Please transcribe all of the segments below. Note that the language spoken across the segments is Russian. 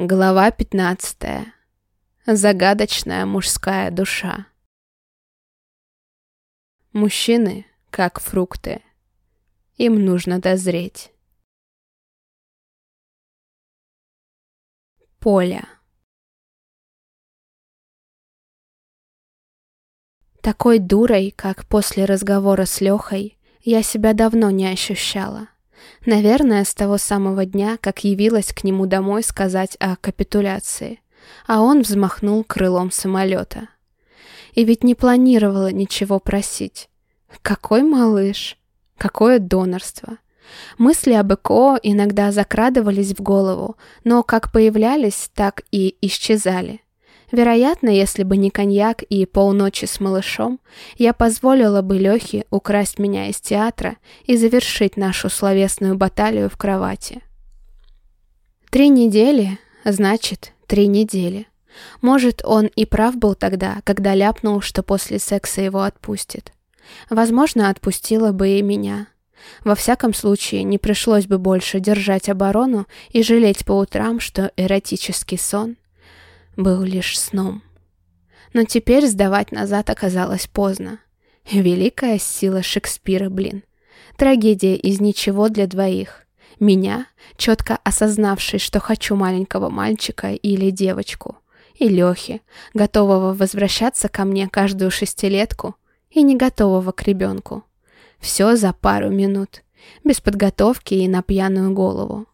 Глава 15. Загадочная мужская душа. Мужчины, как фрукты. Им нужно дозреть. Поля. Такой дурой, как после разговора с Лехой, я себя давно не ощущала. Наверное, с того самого дня, как явилась к нему домой сказать о капитуляции, а он взмахнул крылом самолета. И ведь не планировала ничего просить. Какой малыш? Какое донорство? Мысли об ЭКО иногда закрадывались в голову, но как появлялись, так и исчезали. Вероятно, если бы не коньяк и полночи с малышом, я позволила бы Лехе украсть меня из театра и завершить нашу словесную баталию в кровати. Три недели, значит, три недели. Может, он и прав был тогда, когда ляпнул, что после секса его отпустит. Возможно, отпустила бы и меня. Во всяком случае, не пришлось бы больше держать оборону и жалеть по утрам, что эротический сон — был лишь сном. Но теперь сдавать назад оказалось поздно. Великая сила Шекспира, блин. Трагедия из ничего для двоих. Меня, четко осознавший, что хочу маленького мальчика или девочку. И Лехи, готового возвращаться ко мне каждую шестилетку и не готового к ребенку. Все за пару минут, без подготовки и на пьяную голову.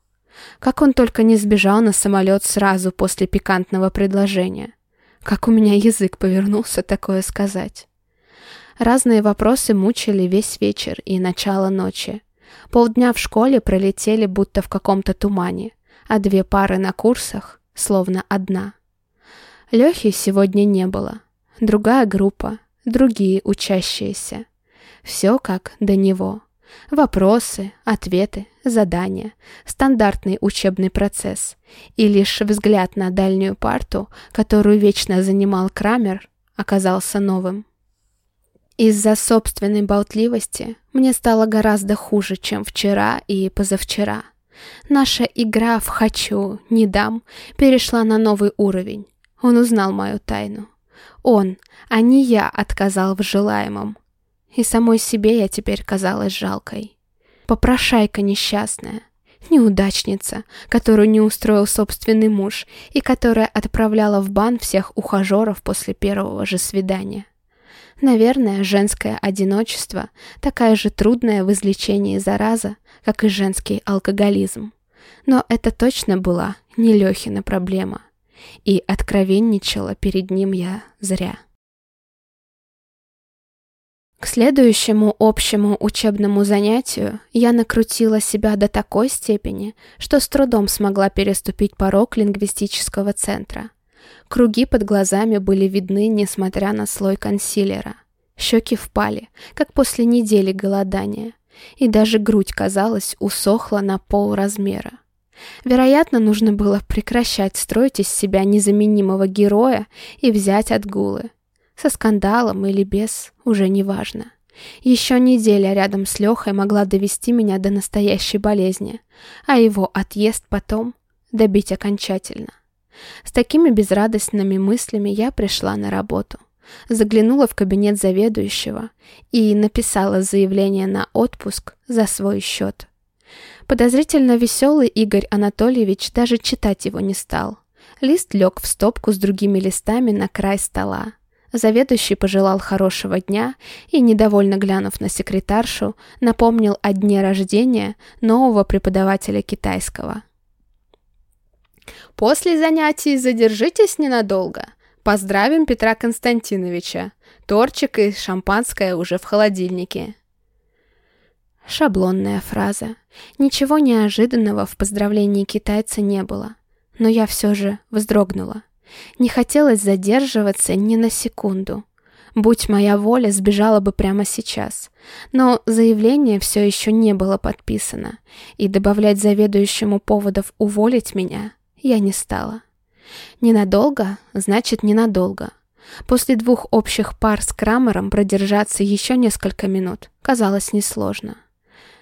Как он только не сбежал на самолет сразу после пикантного предложения. Как у меня язык повернулся такое сказать. Разные вопросы мучили весь вечер и начало ночи. Полдня в школе пролетели будто в каком-то тумане, а две пары на курсах словно одна. Лехи сегодня не было. Другая группа, другие учащиеся. Все как до него. Вопросы, ответы, задания, стандартный учебный процесс. И лишь взгляд на дальнюю парту, которую вечно занимал Крамер, оказался новым. Из-за собственной болтливости мне стало гораздо хуже, чем вчера и позавчера. Наша игра в «хочу, не дам» перешла на новый уровень. Он узнал мою тайну. Он, а не я, отказал в желаемом. И самой себе я теперь казалась жалкой. Попрошайка несчастная, неудачница, которую не устроил собственный муж и которая отправляла в бан всех ухажеров после первого же свидания. Наверное, женское одиночество такая же трудная в излечении зараза, как и женский алкоголизм. Но это точно была не Лехина проблема. И откровенничала перед ним я зря. К следующему общему учебному занятию я накрутила себя до такой степени, что с трудом смогла переступить порог лингвистического центра. Круги под глазами были видны, несмотря на слой консилера. Щеки впали, как после недели голодания, и даже грудь, казалось, усохла на пол размера. Вероятно, нужно было прекращать строить из себя незаменимого героя и взять отгулы. Со скандалом или без, уже не важно. Еще неделя рядом с Лехой могла довести меня до настоящей болезни, а его отъезд потом добить окончательно. С такими безрадостными мыслями я пришла на работу. Заглянула в кабинет заведующего и написала заявление на отпуск за свой счет. Подозрительно веселый Игорь Анатольевич даже читать его не стал. Лист лег в стопку с другими листами на край стола. Заведующий пожелал хорошего дня и, недовольно глянув на секретаршу, напомнил о дне рождения нового преподавателя китайского. «После занятий задержитесь ненадолго. Поздравим Петра Константиновича. Торчик и шампанское уже в холодильнике». Шаблонная фраза. Ничего неожиданного в поздравлении китайца не было. Но я все же вздрогнула. Не хотелось задерживаться ни на секунду. Будь моя воля, сбежала бы прямо сейчас. Но заявление все еще не было подписано, и добавлять заведующему поводов уволить меня я не стала. Ненадолго, значит ненадолго. После двух общих пар с Крамером продержаться еще несколько минут казалось несложно.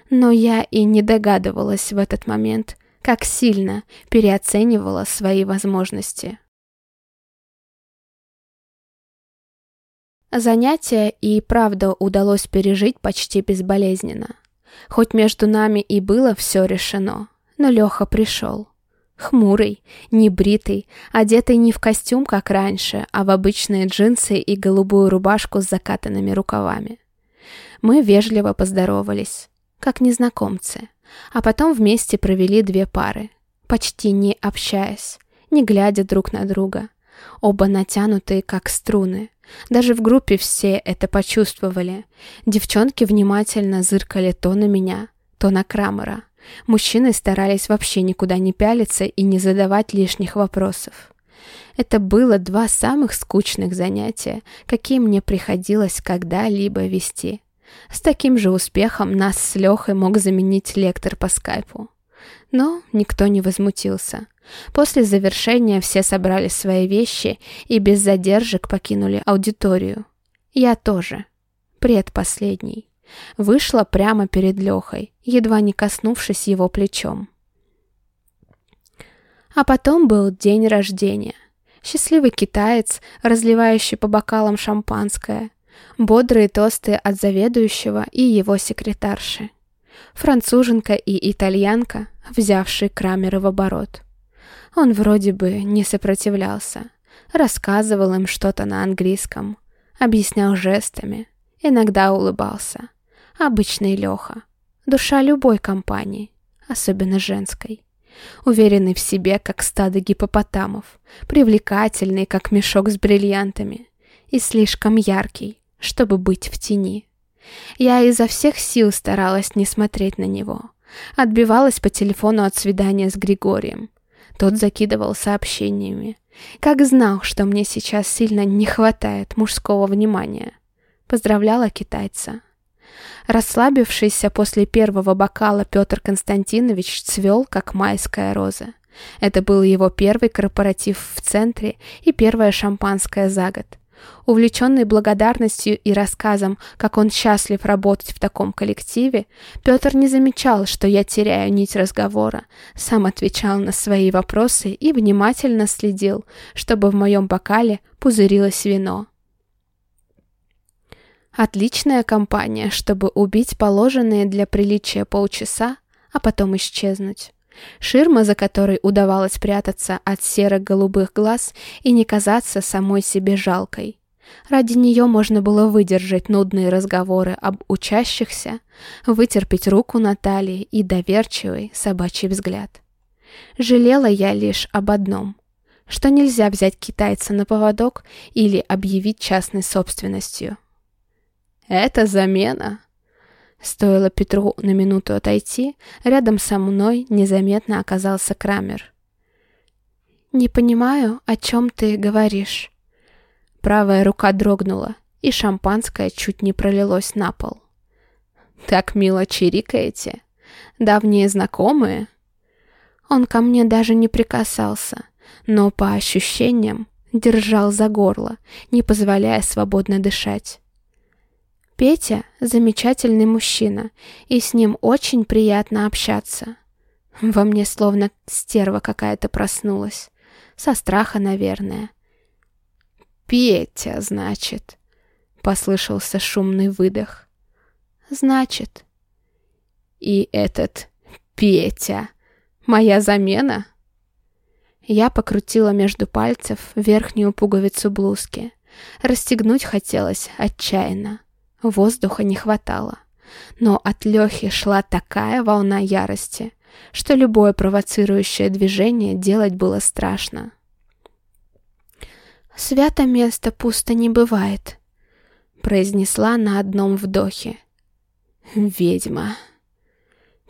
Но я и не догадывалась в этот момент, как сильно переоценивала свои возможности. Занятие и правда удалось пережить почти безболезненно. Хоть между нами и было все решено, но Леха пришел. Хмурый, небритый, одетый не в костюм, как раньше, а в обычные джинсы и голубую рубашку с закатанными рукавами. Мы вежливо поздоровались, как незнакомцы, а потом вместе провели две пары, почти не общаясь, не глядя друг на друга. Оба натянутые, как струны. Даже в группе все это почувствовали. Девчонки внимательно зыркали то на меня, то на Крамера. Мужчины старались вообще никуда не пялиться и не задавать лишних вопросов. Это было два самых скучных занятия, какие мне приходилось когда-либо вести. С таким же успехом нас с Лехой мог заменить лектор по скайпу. Но никто не возмутился. После завершения все собрали свои вещи и без задержек покинули аудиторию. Я тоже. Предпоследний. Вышла прямо перед Лехой, едва не коснувшись его плечом. А потом был день рождения. Счастливый китаец, разливающий по бокалам шампанское. Бодрые тосты от заведующего и его секретарши. Француженка и итальянка, взявшие Крамера в оборот. Он вроде бы не сопротивлялся. Рассказывал им что-то на английском. Объяснял жестами. Иногда улыбался. Обычный Леха. Душа любой компании, особенно женской. Уверенный в себе, как стадо гипопотамов. Привлекательный, как мешок с бриллиантами. И слишком яркий, чтобы быть в тени. Я изо всех сил старалась не смотреть на него. Отбивалась по телефону от свидания с Григорием. Тот закидывал сообщениями. Как знал, что мне сейчас сильно не хватает мужского внимания. Поздравляла китайца. Расслабившийся после первого бокала Петр Константинович цвел, как майская роза. Это был его первый корпоратив в центре и первое шампанское за год. Увлеченный благодарностью и рассказом, как он счастлив работать в таком коллективе, Петр не замечал, что я теряю нить разговора, сам отвечал на свои вопросы и внимательно следил, чтобы в моем бокале пузырилось вино. Отличная компания, чтобы убить положенные для приличия полчаса, а потом исчезнуть. Ширма, за которой удавалось прятаться от серо-голубых глаз и не казаться самой себе жалкой. Ради нее можно было выдержать нудные разговоры об учащихся, вытерпеть руку Натальи и доверчивый собачий взгляд. Жалела я лишь об одном, что нельзя взять китайца на поводок или объявить частной собственностью. «Это замена», Стоило Петру на минуту отойти, рядом со мной незаметно оказался Крамер. «Не понимаю, о чем ты говоришь». Правая рука дрогнула, и шампанское чуть не пролилось на пол. «Так мило чирикаете. Давние знакомые?» Он ко мне даже не прикасался, но по ощущениям держал за горло, не позволяя свободно дышать. Петя – замечательный мужчина, и с ним очень приятно общаться. Во мне словно стерва какая-то проснулась. Со страха, наверное. «Петя, значит», — послышался шумный выдох. «Значит». «И этот Петя моя замена?» Я покрутила между пальцев верхнюю пуговицу блузки. Расстегнуть хотелось отчаянно. Воздуха не хватало. Но от Лехи шла такая волна ярости, что любое провоцирующее движение делать было страшно. «Свято место пусто не бывает», — произнесла на одном вдохе. «Ведьма».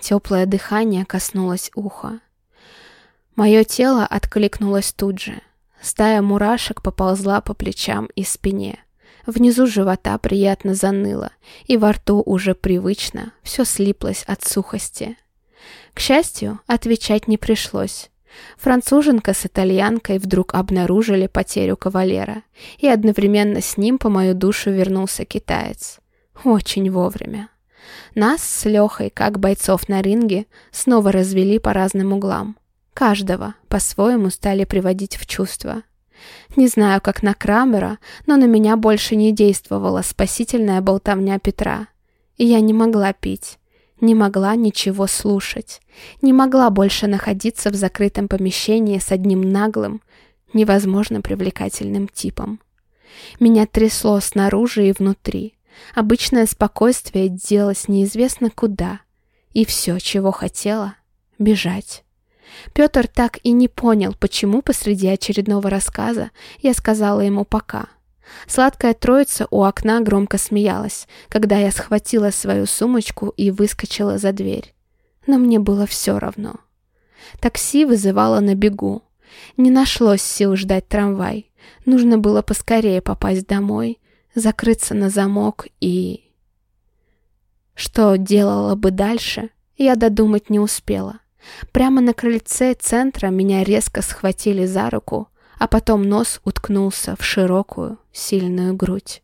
Теплое дыхание коснулось уха. Мое тело откликнулось тут же. Стая мурашек поползла по плечам и спине. Внизу живота приятно заныло, и во рту уже привычно все слиплось от сухости. К счастью, отвечать не пришлось. Француженка с итальянкой вдруг обнаружили потерю кавалера, и одновременно с ним по мою душу вернулся китаец. Очень вовремя. Нас с Лехой, как бойцов на ринге, снова развели по разным углам. Каждого по-своему стали приводить в чувство. Не знаю, как на Крамера, но на меня больше не действовала спасительная болтовня Петра. И я не могла пить, не могла ничего слушать, не могла больше находиться в закрытом помещении с одним наглым, невозможно привлекательным типом. Меня трясло снаружи и внутри. Обычное спокойствие делось неизвестно куда. И все, чего хотела — бежать. Петр так и не понял, почему посреди очередного рассказа я сказала ему «пока». Сладкая троица у окна громко смеялась, когда я схватила свою сумочку и выскочила за дверь. Но мне было все равно. Такси вызывало на бегу. Не нашлось сил ждать трамвай. Нужно было поскорее попасть домой, закрыться на замок и... Что делала бы дальше, я додумать не успела. Прямо на крыльце центра меня резко схватили за руку, а потом нос уткнулся в широкую, сильную грудь.